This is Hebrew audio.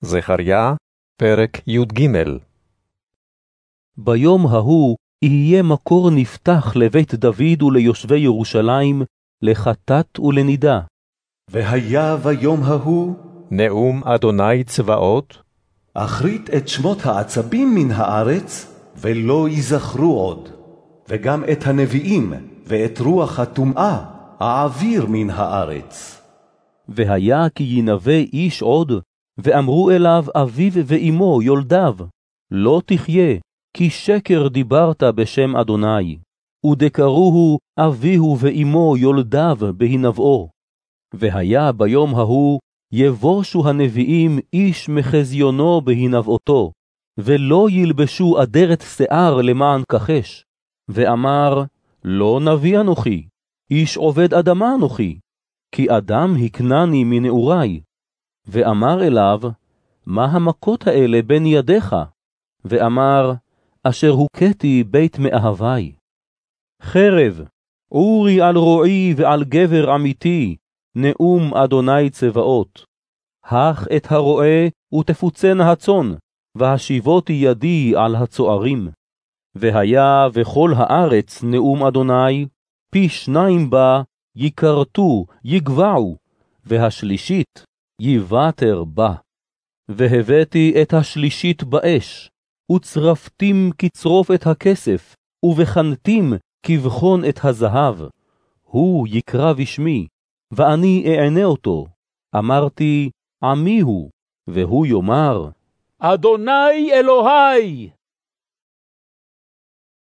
זכריה, פרק י"ג ביום ההוא יהיה מקור נפתח לבית דוד וליושבי ירושלים, לחטאת ולנידה. והיה ביום ההוא, נאום אדוני צבאות, אחרית את שמות העצבים מן הארץ, ולא ייזכרו עוד. וגם את הנביאים ואת רוח הטומאה אעביר מן הארץ. והיה כי ינבא איש עוד, ואמרו אליו אביו ואמו יולדיו, לא תחיה, כי שקר דיברת בשם אדוני, ודקרוהו אביהו ואמו יולדיו בהנבאו. והיה ביום ההוא, יבושו הנביאים איש מחזיונו בהנבאותו, ולא ילבשו אדרת שיער למען כחש. ואמר, לא נביא אנוכי, איש עובד אדמה אנוכי, כי אדם הקנני מנעורי. ואמר אליו, מה המכות האלה בין ידיך? ואמר, אשר הוכיתי בית מאהבי. חרב, אורי על רועי ועל גבר אמיתי, נאום אדוני צבאות. הך את הרועה ותפוצנה הצאן, והשיבותי ידי על הצוערים. והיה וכל הארץ נאום אדוני, פי שניים בה, יכרתו, יגבעו, והשלישית יבטר בה. והבאתי את השלישית באש, וצרפתים כצרוף את הכסף, ובחנתים כבחון את הזהב. הוא יקרא בשמי, ואני אענה אותו. אמרתי, עמי הוא, והוא יאמר, אדוני אלוהי,